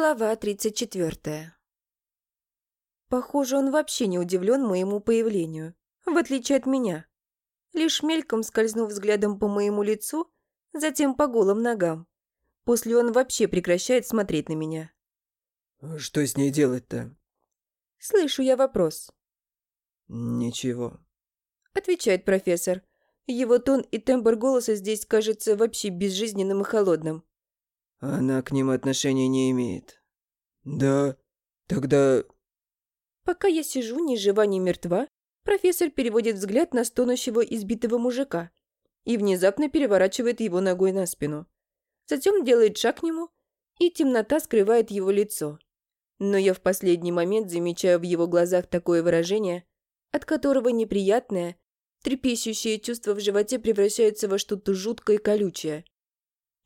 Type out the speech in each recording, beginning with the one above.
Глава 34. Похоже, он вообще не удивлен моему появлению, в отличие от меня. Лишь мельком скользнув взглядом по моему лицу, затем по голым ногам. После он вообще прекращает смотреть на меня. «Что с ней делать-то?» Слышу я вопрос. «Ничего», — отвечает профессор. Его тон и тембр голоса здесь кажется вообще безжизненным и холодным. Она к ним отношения не имеет. Да, тогда... Пока я сижу ни жива, ни мертва, профессор переводит взгляд на стонущего избитого мужика и внезапно переворачивает его ногой на спину. Затем делает шаг к нему, и темнота скрывает его лицо. Но я в последний момент замечаю в его глазах такое выражение, от которого неприятное, трепещущее чувство в животе превращается во что-то жуткое и колючее.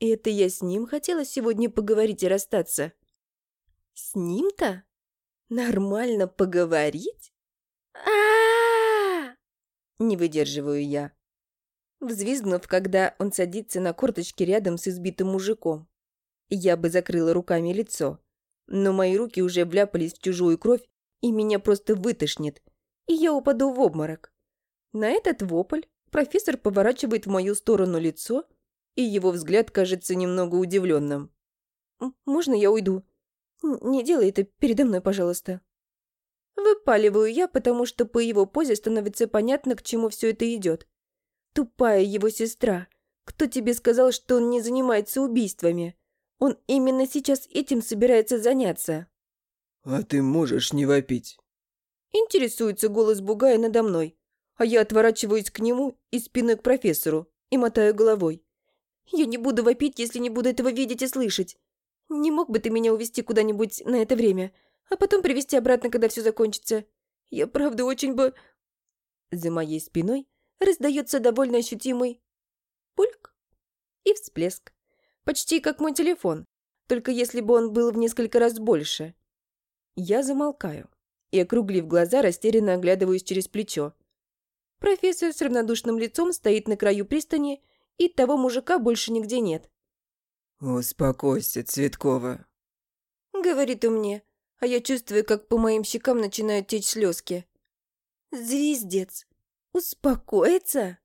И это я с ним хотела сегодня поговорить и расстаться. С ним-то? Нормально поговорить? а Не выдерживаю я. Взвизгнув, когда он садится на корточки рядом с избитым мужиком. Я бы закрыла руками лицо, но мои руки уже вляпались в чужую кровь, и меня просто вытошнит, и я упаду в обморок. На этот вопль профессор поворачивает в мою сторону лицо и его взгляд кажется немного удивленным. «Можно я уйду? Не делай это передо мной, пожалуйста». Выпаливаю я, потому что по его позе становится понятно, к чему все это идет. Тупая его сестра. Кто тебе сказал, что он не занимается убийствами? Он именно сейчас этим собирается заняться. «А ты можешь не вопить?» Интересуется голос Бугая надо мной, а я отворачиваюсь к нему и спиной к профессору и мотаю головой. Я не буду вопить, если не буду этого видеть и слышать. Не мог бы ты меня увезти куда-нибудь на это время, а потом привезти обратно, когда все закончится? Я правда очень бы...» За моей спиной раздается довольно ощутимый пульк и всплеск. Почти как мой телефон, только если бы он был в несколько раз больше. Я замолкаю и, округлив глаза, растерянно оглядываюсь через плечо. Профессор с равнодушным лицом стоит на краю пристани и того мужика больше нигде нет. «Успокойся, Цветкова», — говорит он мне, а я чувствую, как по моим щекам начинают течь слезки. «Звездец! Успокоиться?»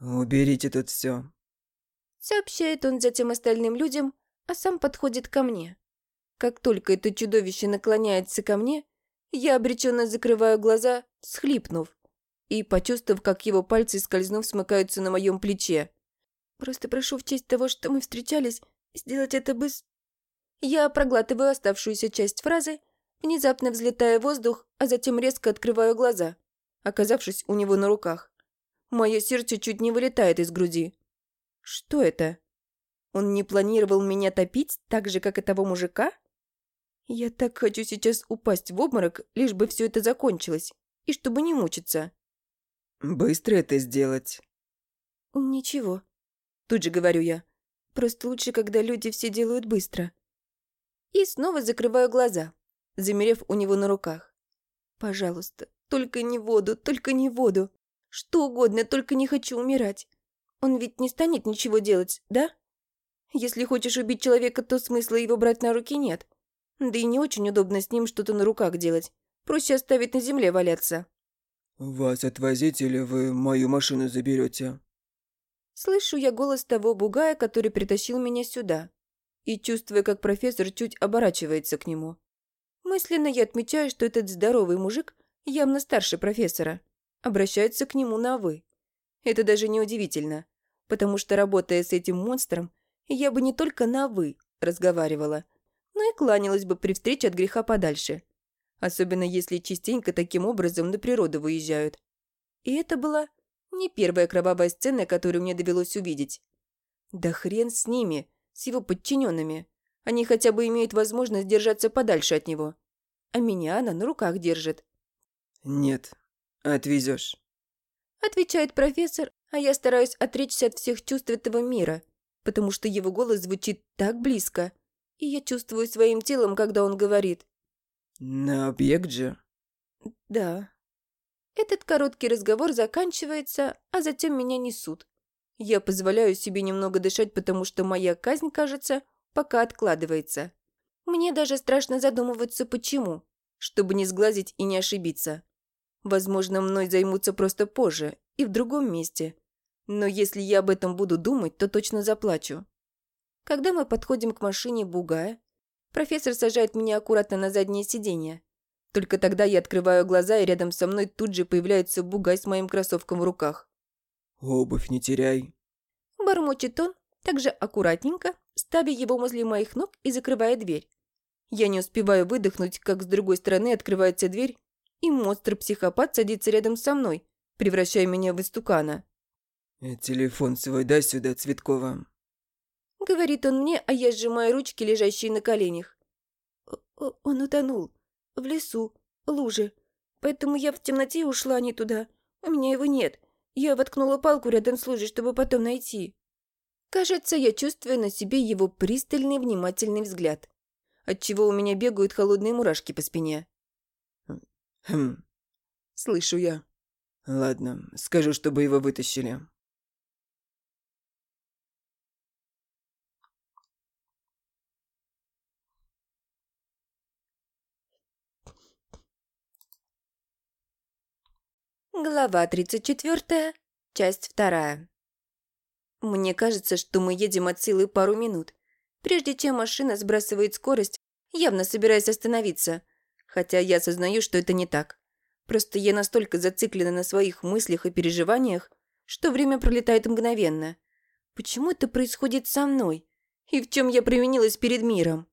«Уберите тут все», — сообщает он затем остальным людям, а сам подходит ко мне. Как только это чудовище наклоняется ко мне, я обреченно закрываю глаза, схлипнув, и почувствовав, как его пальцы, скользнув, смыкаются на моем плече. Просто прошу в честь того, что мы встречались, сделать это быс...» Я проглатываю оставшуюся часть фразы, внезапно взлетая в воздух, а затем резко открываю глаза, оказавшись у него на руках. Мое сердце чуть не вылетает из груди. Что это? Он не планировал меня топить так же, как и того мужика? Я так хочу сейчас упасть в обморок, лишь бы все это закончилось, и чтобы не мучиться. «Быстро это сделать?» «Ничего», Тут же говорю я. Просто лучше, когда люди все делают быстро. И снова закрываю глаза, замерев у него на руках. Пожалуйста, только не воду, только не воду. Что угодно, только не хочу умирать. Он ведь не станет ничего делать, да? Если хочешь убить человека, то смысла его брать на руки нет. Да и не очень удобно с ним что-то на руках делать. Проще оставить на земле валяться. «Вас отвозить или вы мою машину заберете? Слышу я голос того бугая, который притащил меня сюда, и чувствую, как профессор чуть оборачивается к нему. Мысленно я отмечаю, что этот здоровый мужик явно старше профессора, обращается к нему на «вы». Это даже не удивительно, потому что, работая с этим монстром, я бы не только на «вы» разговаривала, но и кланялась бы при встрече от греха подальше. Особенно если частенько таким образом на природу выезжают. И это была не первая кровавая сцена, которую мне довелось увидеть. Да хрен с ними, с его подчиненными. Они хотя бы имеют возможность держаться подальше от него. А меня она на руках держит. «Нет, отвезешь», — отвечает профессор, а я стараюсь отречься от всех чувств этого мира, потому что его голос звучит так близко, и я чувствую своим телом, когда он говорит. «На объект же?» «Да». Этот короткий разговор заканчивается, а затем меня несут. Я позволяю себе немного дышать, потому что моя казнь, кажется, пока откладывается. Мне даже страшно задумываться, почему, чтобы не сглазить и не ошибиться. Возможно, мной займутся просто позже и в другом месте. Но если я об этом буду думать, то точно заплачу. Когда мы подходим к машине Бугая, профессор сажает меня аккуратно на заднее сиденье. Только тогда я открываю глаза, и рядом со мной тут же появляется Бугай с моим кроссовком в руках. «Обувь не теряй». Бормочет он, также аккуратненько, ставя его возле моих ног и закрывая дверь. Я не успеваю выдохнуть, как с другой стороны открывается дверь, и монстр-психопат садится рядом со мной, превращая меня в истукана. «Э, «Телефон свой дай сюда, Цветкова». Говорит он мне, а я сжимаю ручки, лежащие на коленях. «Он утонул. В лесу. Луже. Поэтому я в темноте ушла не туда. У меня его нет. Я воткнула палку рядом с лужей, чтобы потом найти». Кажется, я чувствую на себе его пристальный внимательный взгляд, отчего у меня бегают холодные мурашки по спине. «Хм, Слышу я. ладно, скажу, чтобы его вытащили». Глава 34, часть 2. Мне кажется, что мы едем от силы пару минут, прежде чем машина сбрасывает скорость, явно собираясь остановиться, хотя я осознаю, что это не так. Просто я настолько зациклена на своих мыслях и переживаниях, что время пролетает мгновенно. Почему это происходит со мной? И в чем я провинилась перед миром?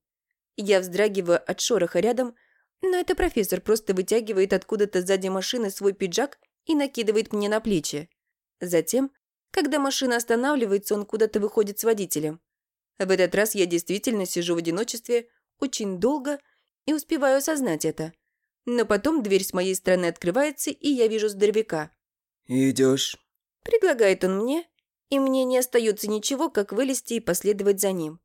Я вздрагиваю от шороха рядом, но это профессор просто вытягивает откуда-то сзади машины свой пиджак и накидывает мне на плечи. Затем, когда машина останавливается, он куда-то выходит с водителем. В этот раз я действительно сижу в одиночестве очень долго и успеваю осознать это. Но потом дверь с моей стороны открывается, и я вижу здоровяка. «Идешь?» Предлагает он мне, и мне не остается ничего, как вылезти и последовать за ним.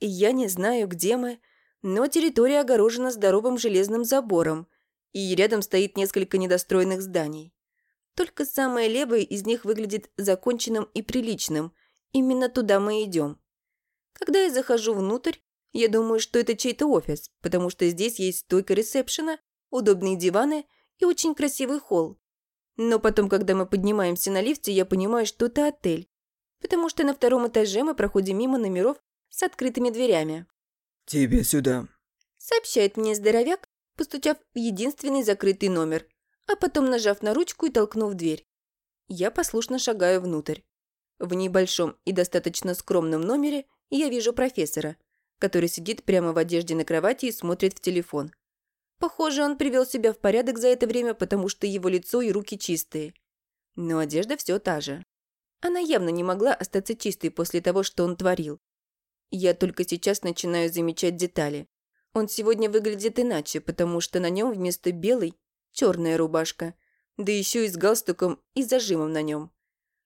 И я не знаю, где мы, но территория огорожена здоровым железным забором, и рядом стоит несколько недостроенных зданий. Только самое левое из них выглядит законченным и приличным. Именно туда мы идем. Когда я захожу внутрь, я думаю, что это чей-то офис, потому что здесь есть стойка ресепшена, удобные диваны и очень красивый холл. Но потом, когда мы поднимаемся на лифте, я понимаю, что это отель, потому что на втором этаже мы проходим мимо номеров с открытыми дверями. «Тебе сюда». Сообщает мне здоровяк, постучав в единственный закрытый номер, а потом нажав на ручку и толкнув дверь. Я послушно шагаю внутрь. В небольшом и достаточно скромном номере я вижу профессора, который сидит прямо в одежде на кровати и смотрит в телефон. Похоже, он привел себя в порядок за это время, потому что его лицо и руки чистые. Но одежда все та же. Она явно не могла остаться чистой после того, что он творил. Я только сейчас начинаю замечать детали. Он сегодня выглядит иначе, потому что на нем вместо белой черная рубашка, да еще и с галстуком и зажимом на нем.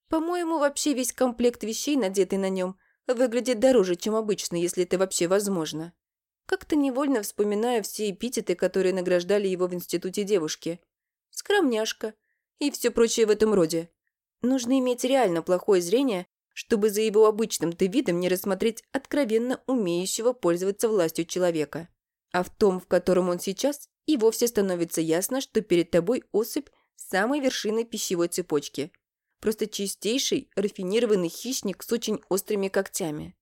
По-моему, вообще весь комплект вещей, надетый на нем, выглядит дороже, чем обычно, если это вообще возможно. Как-то невольно вспоминаю все эпитеты, которые награждали его в институте девушки. Скромняшка и все прочее в этом роде. Нужно иметь реально плохое зрение, чтобы за его обычным-то видом не рассмотреть откровенно умеющего пользоваться властью человека. А в том, в котором он сейчас, и вовсе становится ясно, что перед тобой особь самой вершины пищевой цепочки. Просто чистейший, рафинированный хищник с очень острыми когтями.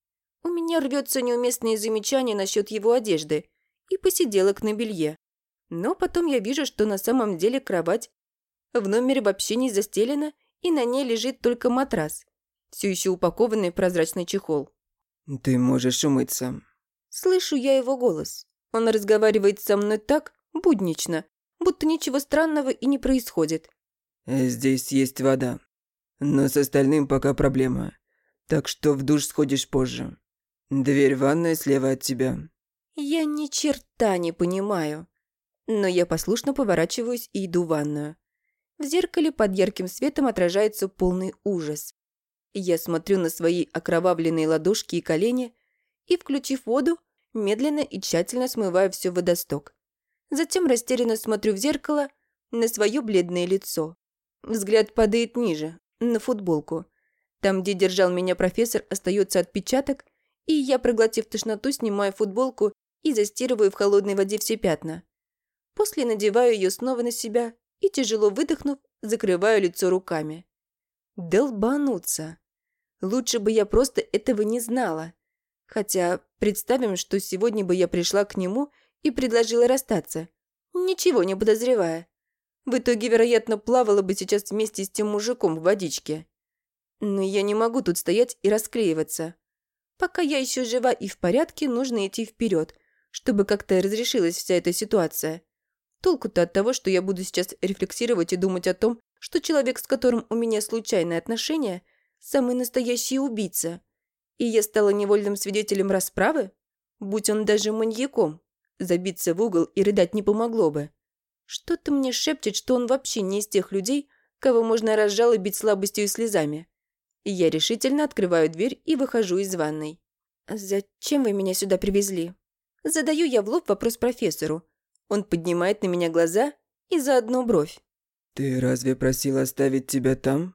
У меня рвется неуместные замечания насчет его одежды и посиделок на белье. Но потом я вижу, что на самом деле кровать в номере вообще не застелена, и на ней лежит только матрас, все еще упакованный в прозрачный чехол. «Ты можешь умыться». Слышу я его голос. Он разговаривает со мной так, буднично, будто ничего странного и не происходит. «Здесь есть вода. Но с остальным пока проблема. Так что в душ сходишь позже. Дверь в ванной слева от тебя». Я ни черта не понимаю. Но я послушно поворачиваюсь и иду в ванную. В зеркале под ярким светом отражается полный ужас. Я смотрю на свои окровавленные ладошки и колени и, включив воду, медленно и тщательно смываю все водосток. Затем растерянно смотрю в зеркало на свое бледное лицо. Взгляд падает ниже, на футболку. Там, где держал меня профессор, остается отпечаток, и я, проглотив тошноту, снимаю футболку и застирываю в холодной воде все пятна. После надеваю ее снова на себя и, тяжело выдохнув, закрываю лицо руками. Долбануться. Лучше бы я просто этого не знала. Хотя представим, что сегодня бы я пришла к нему и предложила расстаться, ничего не подозревая. В итоге, вероятно, плавала бы сейчас вместе с тем мужиком в водичке. Но я не могу тут стоять и расклеиваться. Пока я еще жива и в порядке, нужно идти вперед, чтобы как-то разрешилась вся эта ситуация. Толку-то от того, что я буду сейчас рефлексировать и думать о том, что человек, с которым у меня случайные отношения, самый настоящий убийца. И я стала невольным свидетелем расправы? Будь он даже маньяком. Забиться в угол и рыдать не помогло бы. Что-то мне шепчет, что он вообще не из тех людей, кого можно разжалобить слабостью и слезами. И я решительно открываю дверь и выхожу из ванной. «Зачем вы меня сюда привезли?» Задаю я в лоб вопрос профессору. Он поднимает на меня глаза и заодно бровь. «Ты разве просил оставить тебя там?»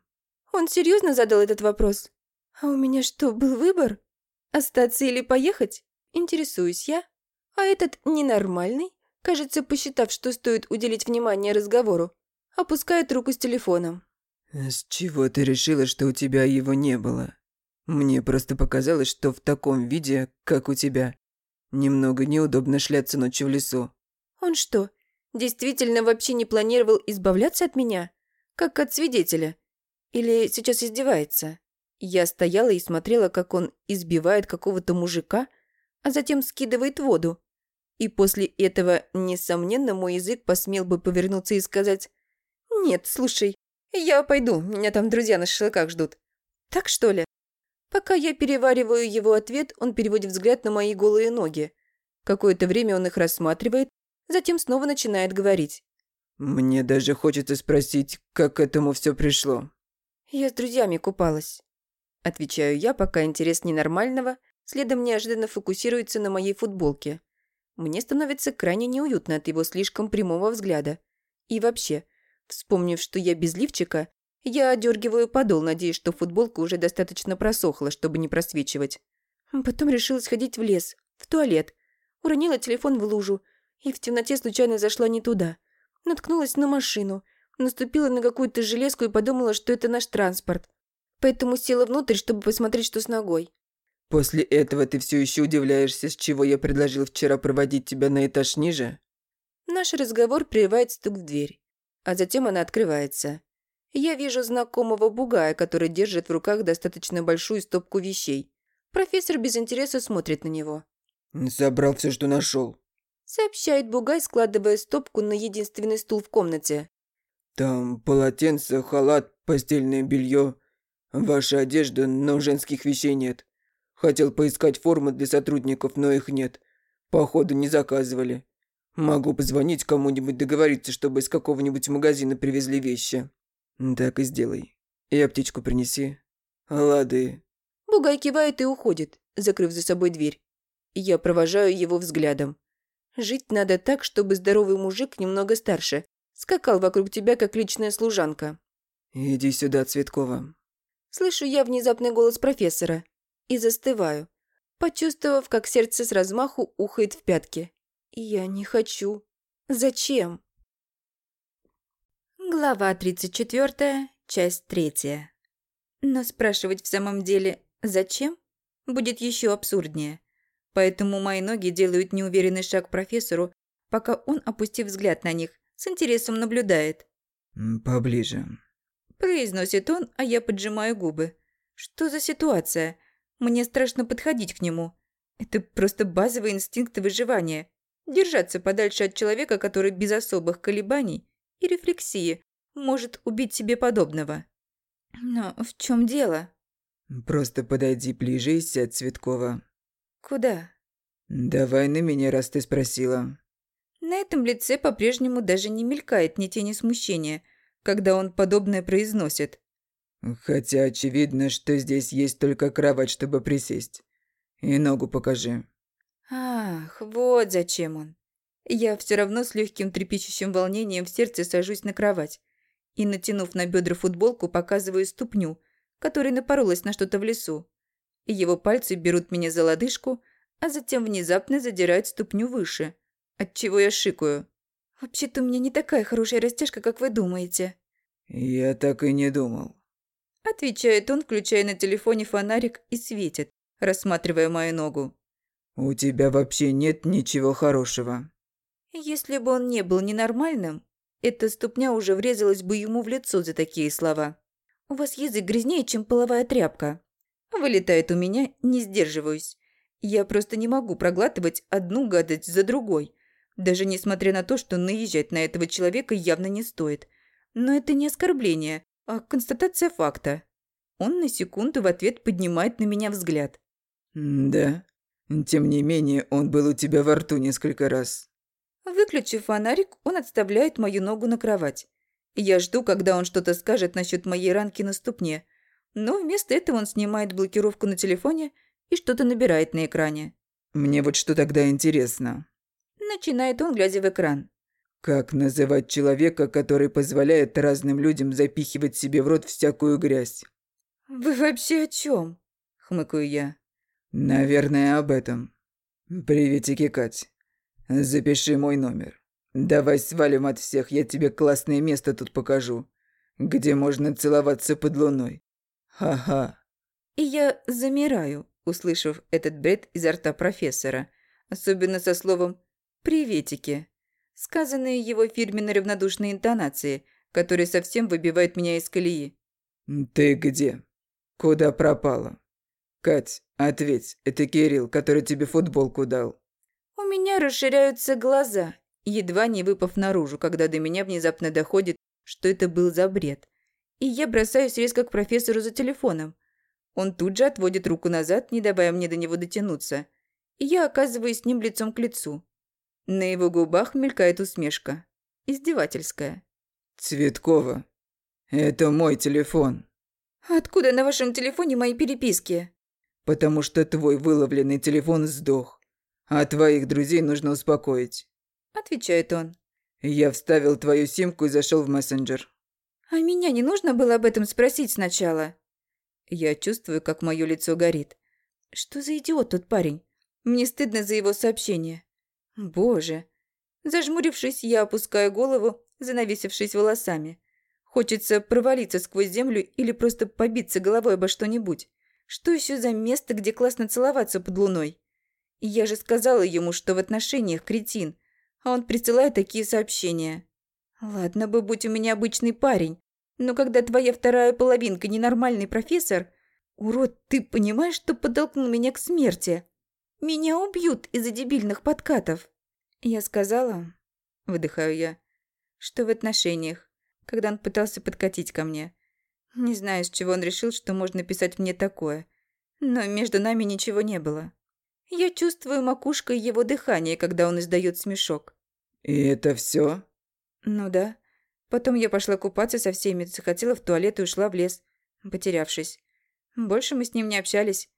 Он серьезно задал этот вопрос? А у меня что, был выбор? Остаться или поехать? Интересуюсь я. А этот ненормальный, кажется, посчитав, что стоит уделить внимание разговору, опускает руку с телефоном. «С чего ты решила, что у тебя его не было? Мне просто показалось, что в таком виде, как у тебя, немного неудобно шляться ночью в лесу». «Он что, действительно вообще не планировал избавляться от меня? Как от свидетеля? Или сейчас издевается? Я стояла и смотрела, как он избивает какого-то мужика, а затем скидывает воду. И после этого, несомненно, мой язык посмел бы повернуться и сказать «Нет, слушай, я пойду, меня там друзья на шашлыках ждут». Так что ли? Пока я перевариваю его ответ, он переводит взгляд на мои голые ноги. Какое-то время он их рассматривает, Затем снова начинает говорить. «Мне даже хочется спросить, как к этому все пришло». «Я с друзьями купалась». Отвечаю я, пока интерес ненормального следом неожиданно фокусируется на моей футболке. Мне становится крайне неуютно от его слишком прямого взгляда. И вообще, вспомнив, что я без лифчика, я одергиваю подол, надеясь, что футболка уже достаточно просохла, чтобы не просвечивать. Потом решила сходить в лес, в туалет. Уронила телефон в лужу и в темноте случайно зашла не туда. Наткнулась на машину, наступила на какую-то железку и подумала, что это наш транспорт. Поэтому села внутрь, чтобы посмотреть, что с ногой. «После этого ты все еще удивляешься, с чего я предложил вчера проводить тебя на этаж ниже?» Наш разговор прерывает стук в дверь, а затем она открывается. Я вижу знакомого бугая, который держит в руках достаточно большую стопку вещей. Профессор без интереса смотрит на него. «Забрал все, что нашел сообщает Бугай, складывая стопку на единственный стул в комнате. «Там полотенце, халат, постельное белье, ваша одежда, но женских вещей нет. Хотел поискать формы для сотрудников, но их нет. Походу, не заказывали. Могу позвонить кому-нибудь договориться, чтобы из какого-нибудь магазина привезли вещи. Так и сделай. И аптечку принеси. Лады». Бугай кивает и уходит, закрыв за собой дверь. Я провожаю его взглядом. Жить надо так, чтобы здоровый мужик немного старше скакал вокруг тебя, как личная служанка. «Иди сюда, Цветкова». Слышу я внезапный голос профессора и застываю, почувствовав, как сердце с размаху ухает в пятки. Я не хочу. Зачем? Глава 34, часть 3. Но спрашивать в самом деле «зачем?» будет еще абсурднее. Поэтому мои ноги делают неуверенный шаг профессору, пока он, опустив взгляд на них, с интересом наблюдает. «Поближе», – произносит он, а я поджимаю губы. «Что за ситуация? Мне страшно подходить к нему. Это просто базовый инстинкт выживания. Держаться подальше от человека, который без особых колебаний и рефлексии может убить себе подобного». «Но в чем дело?» «Просто подойди ближе и сядь, Цветкова», «Куда?» «Давай на меня, раз ты спросила». На этом лице по-прежнему даже не мелькает ни тени смущения, когда он подобное произносит. «Хотя очевидно, что здесь есть только кровать, чтобы присесть. И ногу покажи». «Ах, вот зачем он». Я все равно с легким трепещущим волнением в сердце сажусь на кровать и, натянув на бедра футболку, показываю ступню, которая напоролась на что-то в лесу. Его пальцы берут меня за лодыжку, а затем внезапно задирает ступню выше, отчего я шикаю. «Вообще-то у меня не такая хорошая растяжка, как вы думаете». «Я так и не думал». Отвечает он, включая на телефоне фонарик и светит, рассматривая мою ногу. «У тебя вообще нет ничего хорошего». Если бы он не был ненормальным, эта ступня уже врезалась бы ему в лицо за такие слова. «У вас язык грязнее, чем половая тряпка». Вылетает у меня, не сдерживаюсь. Я просто не могу проглатывать одну гадость за другой, даже несмотря на то, что наезжать на этого человека явно не стоит. Но это не оскорбление, констатация факта. Он на секунду в ответ поднимает на меня взгляд. «Да. Тем не менее, он был у тебя во рту несколько раз». Выключив фонарик, он отставляет мою ногу на кровать. Я жду, когда он что-то скажет насчет моей ранки на ступне, но вместо этого он снимает блокировку на телефоне и что-то набирает на экране. «Мне вот что тогда интересно». Начинает он, глядя в экран. Как называть человека, который позволяет разным людям запихивать себе в рот всякую грязь? «Вы вообще о чем? хмыкаю я. «Наверное, об этом. Приветики, Кать. Запиши мой номер. Давай свалим от всех, я тебе классное место тут покажу, где можно целоваться под луной. Ха-ха». И я замираю, услышав этот бред изо рта профессора, особенно со словом «приветики», сказанные его фирменной равнодушной интонации, которые совсем выбивают меня из колеи. «Ты где? Куда пропала? Кать, ответь, это Кирилл, который тебе футболку дал». У меня расширяются глаза, едва не выпав наружу, когда до меня внезапно доходит, что это был за бред. И я бросаюсь резко к профессору за телефоном. Он тут же отводит руку назад, не давая мне до него дотянуться. И я оказываюсь с ним лицом к лицу. На его губах мелькает усмешка. Издевательская. «Цветкова, это мой телефон». «Откуда на вашем телефоне мои переписки?» «Потому что твой выловленный телефон сдох, а твоих друзей нужно успокоить». Отвечает он. «Я вставил твою симку и зашел в мессенджер». «А меня не нужно было об этом спросить сначала?» Я чувствую, как мое лицо горит. Что за идиот тот парень? Мне стыдно за его сообщение. Боже. Зажмурившись, я опускаю голову, занавесившись волосами. Хочется провалиться сквозь землю или просто побиться головой обо что-нибудь. Что еще за место, где классно целоваться под луной? Я же сказала ему, что в отношениях кретин, а он присылает такие сообщения. Ладно бы, будь у меня обычный парень, но когда твоя вторая половинка ненормальный профессор... Урод, ты понимаешь, что подтолкнул меня к смерти? Меня убьют из-за дебильных подкатов. Я сказала, выдыхаю я, что в отношениях, когда он пытался подкатить ко мне. Не знаю, с чего он решил, что можно писать мне такое, но между нами ничего не было. Я чувствую макушкой его дыхание, когда он издает смешок. «И это все? Ну да. Потом я пошла купаться со всеми, захотела в туалет и ушла в лес, потерявшись. Больше мы с ним не общались.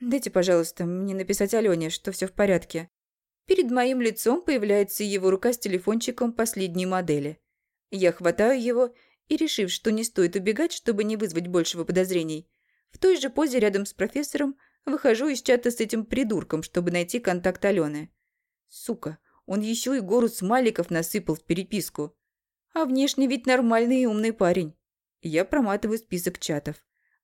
Дайте, пожалуйста, мне написать Алене, что все в порядке. Перед моим лицом появляется его рука с телефончиком последней модели. Я хватаю его и, решив, что не стоит убегать, чтобы не вызвать большего подозрений, в той же позе рядом с профессором выхожу из чата с этим придурком, чтобы найти контакт Алены. Сука, он еще и гору смайликов насыпал в переписку. А внешне ведь нормальный и умный парень. Я проматываю список чатов.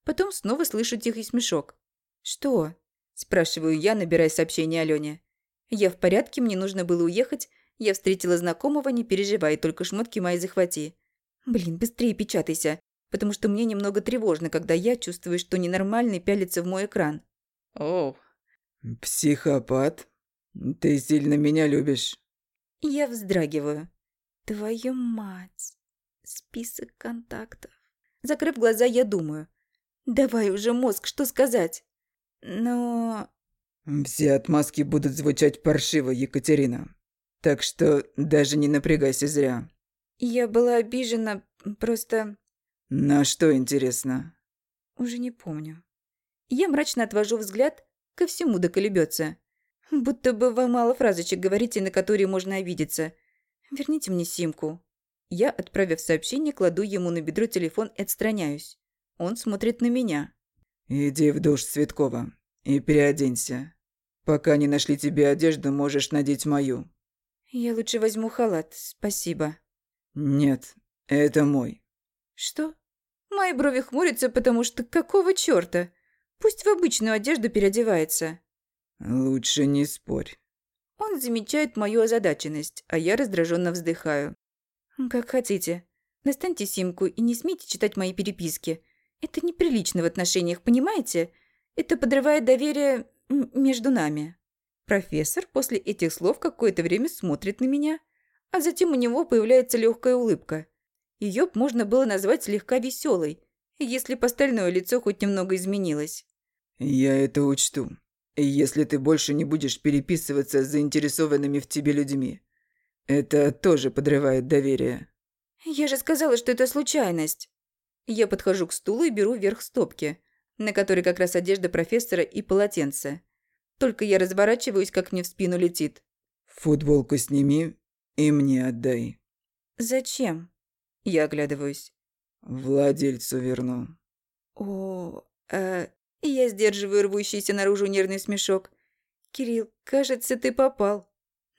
Потом снова слышу тихий смешок. «Что?» – спрашиваю я, набирая сообщение Алене. «Я в порядке, мне нужно было уехать. Я встретила знакомого, не переживай, только шмотки мои захвати». «Блин, быстрее печатайся, потому что мне немного тревожно, когда я чувствую, что ненормальный пялится в мой экран». «О, психопат? Ты сильно меня любишь?» Я вздрагиваю. Твою мать. Список контактов. Закрыв глаза, я думаю. Давай уже мозг, что сказать? Но... Все отмазки будут звучать паршиво, Екатерина. Так что даже не напрягайся зря. Я была обижена, просто... На что интересно? Уже не помню. Я мрачно отвожу взгляд, ко всему доколебется. Будто бы вы мало фразочек говорите, на которые можно обидеться. Верните мне симку. Я, отправив сообщение, кладу ему на бедро телефон и отстраняюсь. Он смотрит на меня. «Иди в душ, Цветкова, и переоденься. Пока не нашли тебе одежду, можешь надеть мою». «Я лучше возьму халат, спасибо». «Нет, это мой». «Что?» Мои брови хмурятся, потому что какого чёрта? Пусть в обычную одежду переодевается. «Лучше не спорь». Он замечает мою озадаченность, а я раздраженно вздыхаю. «Как хотите. Достаньте симку и не смейте читать мои переписки. Это неприлично в отношениях, понимаете? Это подрывает доверие между нами». Профессор после этих слов какое-то время смотрит на меня, а затем у него появляется легкая улыбка. Ее можно было назвать слегка веселой, если бы остальное лицо хоть немного изменилось. «Я это учту», если ты больше не будешь переписываться с заинтересованными в тебе людьми. Это тоже подрывает доверие. Я же сказала, что это случайность. Я подхожу к стулу и беру вверх стопки, на которой как раз одежда профессора и полотенце. Только я разворачиваюсь, как мне в спину летит. Футболку сними и мне отдай. Зачем? Я оглядываюсь. Владельцу верну. О, э, я сдерживаю рвущийся наружу нервный смешок. «Кирилл, кажется, ты попал.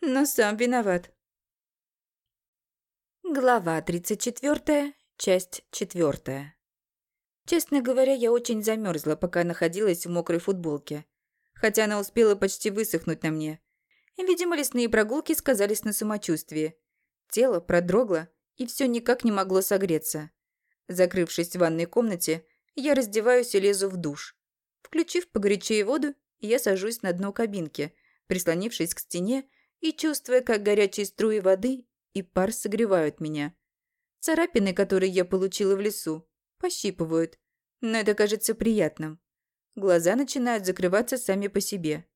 Но сам виноват». Глава 34, часть 4. Честно говоря, я очень замерзла, пока находилась в мокрой футболке. Хотя она успела почти высохнуть на мне. Видимо, лесные прогулки сказались на самочувствии. Тело продрогло и все никак не могло согреться. Закрывшись в ванной комнате, я раздеваюсь и лезу в душ. Включив погорячее воду, я сажусь на дно кабинки, прислонившись к стене и чувствуя, как горячие струи воды и пар согревают меня. Царапины, которые я получила в лесу, пощипывают, но это кажется приятным. Глаза начинают закрываться сами по себе.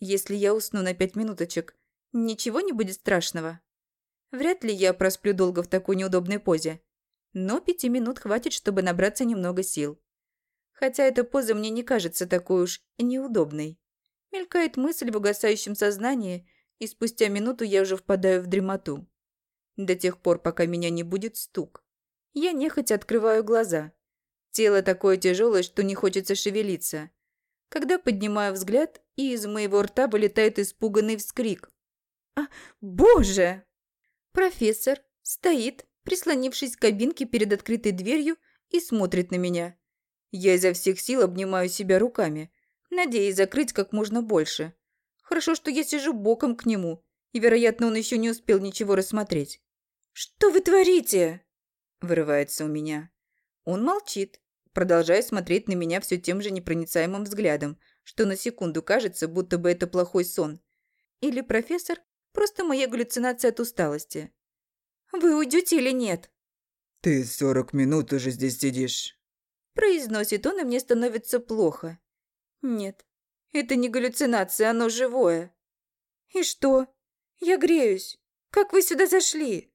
Если я усну на пять минуточек, ничего не будет страшного. Вряд ли я просплю долго в такой неудобной позе. Но пяти минут хватит, чтобы набраться немного сил. Хотя эта поза мне не кажется такой уж неудобной. Мелькает мысль в угасающем сознании, и спустя минуту я уже впадаю в дремоту. До тех пор, пока меня не будет стук. Я нехотя открываю глаза. Тело такое тяжелое, что не хочется шевелиться. Когда поднимаю взгляд, и из моего рта вылетает испуганный вскрик. «А, боже!» Профессор стоит, прислонившись к кабинке перед открытой дверью, и смотрит на меня. Я изо всех сил обнимаю себя руками, надеясь закрыть как можно больше. Хорошо, что я сижу боком к нему, и, вероятно, он еще не успел ничего рассмотреть. «Что вы творите?» – вырывается у меня. Он молчит, продолжая смотреть на меня все тем же непроницаемым взглядом, что на секунду кажется, будто бы это плохой сон. Или профессор – просто моя галлюцинация от усталости. «Вы уйдете или нет?» «Ты сорок минут уже здесь сидишь». Произносит он, и мне становится плохо. Нет, это не галлюцинация, оно живое. И что? Я греюсь. Как вы сюда зашли?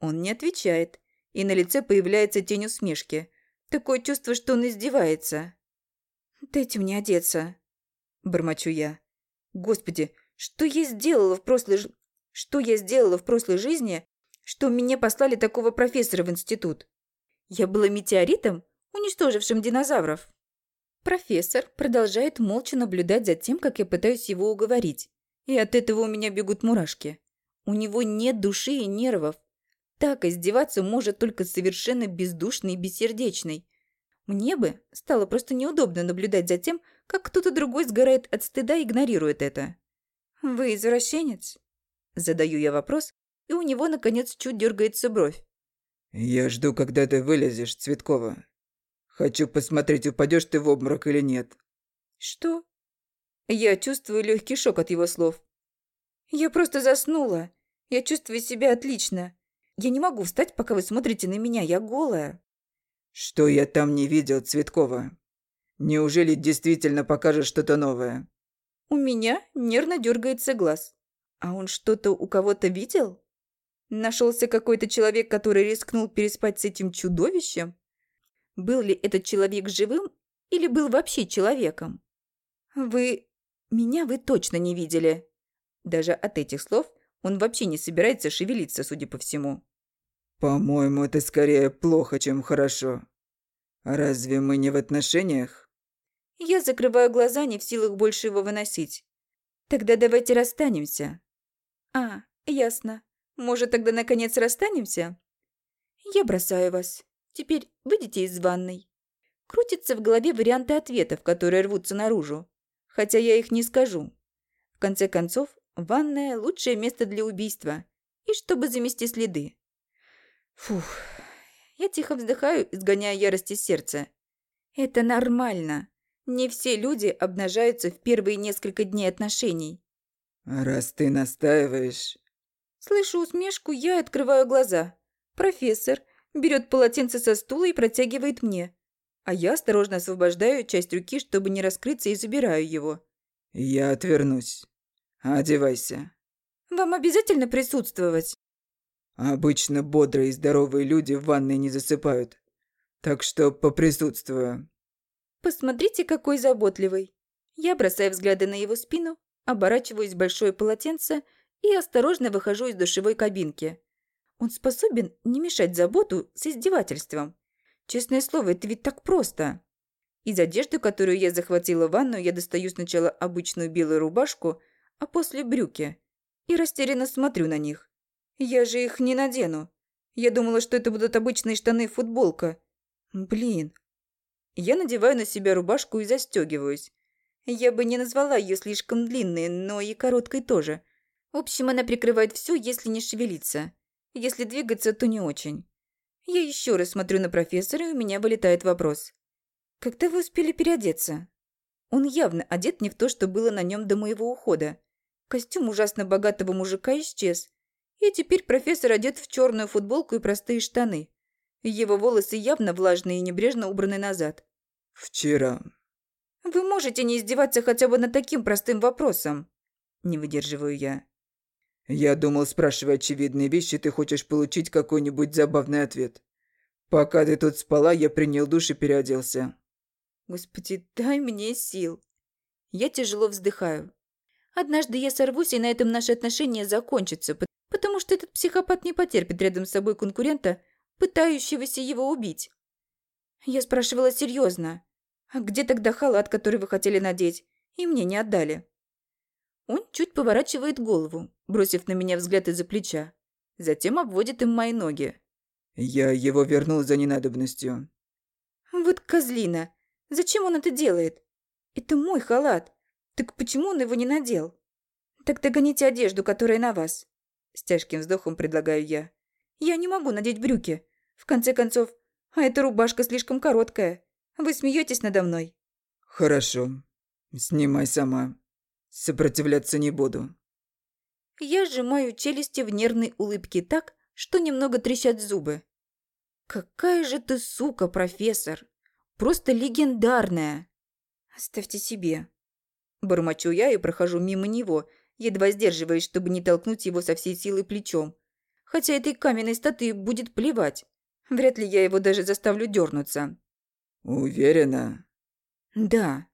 Он не отвечает, и на лице появляется тень усмешки. Такое чувство, что он издевается. «Дайте мне одеться», – бормочу я. «Господи, что я сделала в прошлой... Что я сделала в прошлой жизни, что меня послали такого профессора в институт? Я была метеоритом уничтожившим динозавров. Профессор продолжает молча наблюдать за тем, как я пытаюсь его уговорить. И от этого у меня бегут мурашки. У него нет души и нервов. Так издеваться может только совершенно бездушный и бессердечный. Мне бы стало просто неудобно наблюдать за тем, как кто-то другой сгорает от стыда и игнорирует это. «Вы извращенец?» Задаю я вопрос, и у него, наконец, чуть дергается бровь. «Я жду, когда ты вылезешь, Цветкова. Хочу посмотреть, упадешь ты в обморок или нет. Что? Я чувствую легкий шок от его слов. Я просто заснула. Я чувствую себя отлично. Я не могу встать, пока вы смотрите на меня. Я голая. Что я там не видел, Цветкова? Неужели действительно покажешь что-то новое? У меня нервно дергается глаз. А он что-то у кого-то видел? Нашелся какой-то человек, который рискнул переспать с этим чудовищем? был ли этот человек живым или был вообще человеком. Вы... меня вы точно не видели. Даже от этих слов он вообще не собирается шевелиться, судя по всему. По-моему, это скорее плохо, чем хорошо. Разве мы не в отношениях? Я закрываю глаза, не в силах больше его выносить. Тогда давайте расстанемся. А, ясно. Может, тогда наконец расстанемся? Я бросаю вас. Теперь выйдите из ванной. Крутятся в голове варианты ответов, которые рвутся наружу. Хотя я их не скажу. В конце концов, ванная – лучшее место для убийства. И чтобы замести следы. Фух. Я тихо вздыхаю, изгоняя ярость из сердца. Это нормально. Не все люди обнажаются в первые несколько дней отношений. Раз ты настаиваешь... Слышу усмешку, я открываю глаза. Профессор берет полотенце со стула и протягивает мне. А я осторожно освобождаю часть руки, чтобы не раскрыться, и забираю его. Я отвернусь. Одевайся. Вам обязательно присутствовать? Обычно бодрые и здоровые люди в ванной не засыпают. Так что поприсутствую. Посмотрите, какой заботливый. Я бросаю взгляды на его спину, оборачиваюсь в большое полотенце и осторожно выхожу из душевой кабинки. Он способен не мешать заботу с издевательством. Честное слово, это ведь так просто. Из одежды, которую я захватила в ванну, я достаю сначала обычную белую рубашку, а после брюки. И растерянно смотрю на них. Я же их не надену. Я думала, что это будут обычные штаны и футболка. Блин. Я надеваю на себя рубашку и застегиваюсь. Я бы не назвала ее слишком длинной, но и короткой тоже. В общем, она прикрывает все, если не шевелиться. Если двигаться, то не очень. Я еще раз смотрю на профессора, и у меня вылетает вопрос. «Когда вы успели переодеться?» Он явно одет не в то, что было на нем до моего ухода. Костюм ужасно богатого мужика исчез. И теперь профессор одет в черную футболку и простые штаны. Его волосы явно влажные и небрежно убраны назад. «Вчера». «Вы можете не издеваться хотя бы над таким простым вопросом?» Не выдерживаю я. Я думал, спрашивая очевидные вещи, ты хочешь получить какой-нибудь забавный ответ. Пока ты тут спала, я принял душ и переоделся. Господи, дай мне сил. Я тяжело вздыхаю. Однажды я сорвусь, и на этом наши отношения закончатся, потому что этот психопат не потерпит рядом с собой конкурента, пытающегося его убить. Я спрашивала серьезно. А где тогда халат, который вы хотели надеть? И мне не отдали. Он чуть поворачивает голову, бросив на меня взгляд из-за плеча. Затем обводит им мои ноги. Я его вернул за ненадобностью. Вот козлина. Зачем он это делает? Это мой халат. Так почему он его не надел? Так догоните одежду, которая на вас. С тяжким вздохом предлагаю я. Я не могу надеть брюки. В конце концов, а эта рубашка слишком короткая. Вы смеетесь надо мной. Хорошо. Снимай сама. Сопротивляться не буду. Я сжимаю челюсти в нервной улыбке так, что немного трещат зубы. «Какая же ты сука, профессор! Просто легендарная!» «Оставьте себе!» Бормочу я и прохожу мимо него, едва сдерживаясь, чтобы не толкнуть его со всей силы плечом. Хотя этой каменной статуе будет плевать. Вряд ли я его даже заставлю дернуться. «Уверена?» «Да».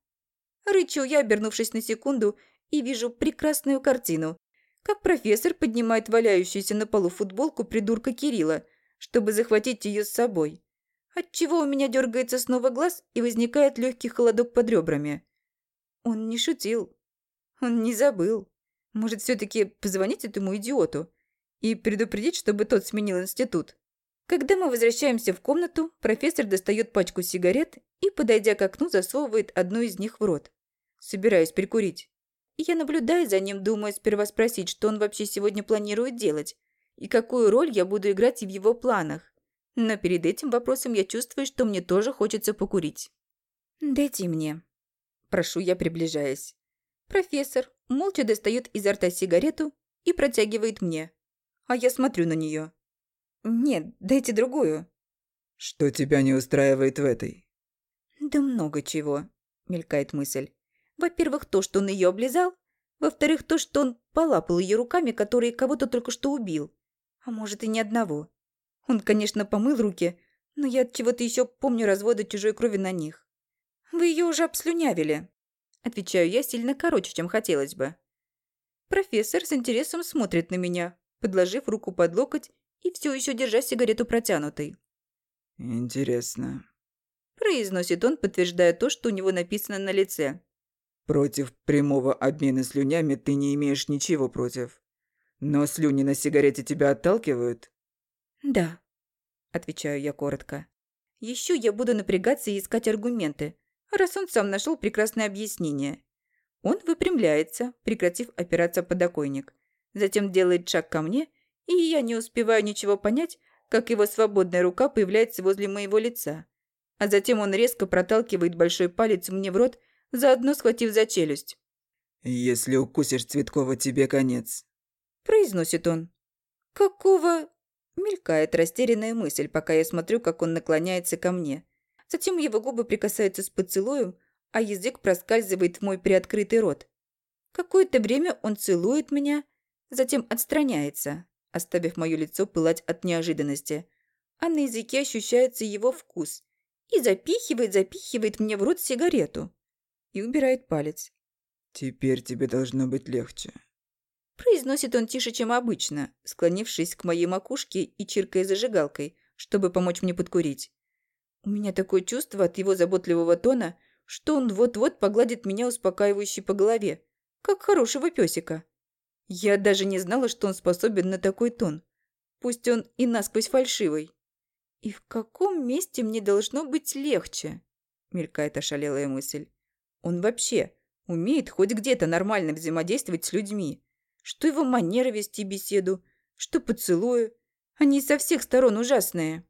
Рычу я, обернувшись на секунду, и вижу прекрасную картину, как профессор поднимает валяющуюся на полу футболку придурка Кирилла, чтобы захватить ее с собой. Отчего у меня дергается снова глаз и возникает легкий холодок под ребрами. Он не шутил. Он не забыл. Может, все-таки позвонить этому идиоту и предупредить, чтобы тот сменил институт. Когда мы возвращаемся в комнату, профессор достает пачку сигарет и, подойдя к окну, засовывает одну из них в рот. Собираюсь прикурить. Я наблюдаю за ним, думая сперва спросить, что он вообще сегодня планирует делать и какую роль я буду играть в его планах. Но перед этим вопросом я чувствую, что мне тоже хочется покурить. «Дайте мне», – прошу я, приближаясь. Профессор молча достает изо рта сигарету и протягивает мне. А я смотрю на нее. «Нет, дайте другую». «Что тебя не устраивает в этой?» «Да много чего», – мелькает мысль. Во-первых, то, что он ее облизал. Во-вторых, то, что он полапал ее руками, которые кого-то только что убил. А может, и ни одного. Он, конечно, помыл руки, но я от чего-то еще помню разводы чужой крови на них. Вы ее уже обслюнявили. Отвечаю я сильно короче, чем хотелось бы. Профессор с интересом смотрит на меня, подложив руку под локоть и все еще держа сигарету протянутой. «Интересно», – произносит он, подтверждая то, что у него написано на лице. Против прямого обмена слюнями ты не имеешь ничего против. Но слюни на сигарете тебя отталкивают? Да, отвечаю я коротко. Еще я буду напрягаться и искать аргументы, раз он сам нашел прекрасное объяснение. Он выпрямляется, прекратив опираться подоконник. Затем делает шаг ко мне, и я не успеваю ничего понять, как его свободная рука появляется возле моего лица. А затем он резко проталкивает большой палец мне в рот, заодно схватив за челюсть. «Если укусишь Цветкова, тебе конец», – произносит он. «Какого?» – мелькает растерянная мысль, пока я смотрю, как он наклоняется ко мне. Затем его губы прикасаются с поцелуем, а язык проскальзывает в мой приоткрытый рот. Какое-то время он целует меня, затем отстраняется, оставив мое лицо пылать от неожиданности. А на языке ощущается его вкус. И запихивает, запихивает мне в рот сигарету и убирает палец. «Теперь тебе должно быть легче», Произносит он тише, чем обычно, склонившись к моей макушке и чиркая зажигалкой, чтобы помочь мне подкурить. У меня такое чувство от его заботливого тона, что он вот-вот погладит меня успокаивающе по голове, как хорошего песика. Я даже не знала, что он способен на такой тон. Пусть он и насквозь фальшивый. «И в каком месте мне должно быть легче?» – мелькает ошалелая мысль. Он вообще умеет хоть где-то нормально взаимодействовать с людьми. Что его манера вести беседу, что поцелуи. Они со всех сторон ужасные.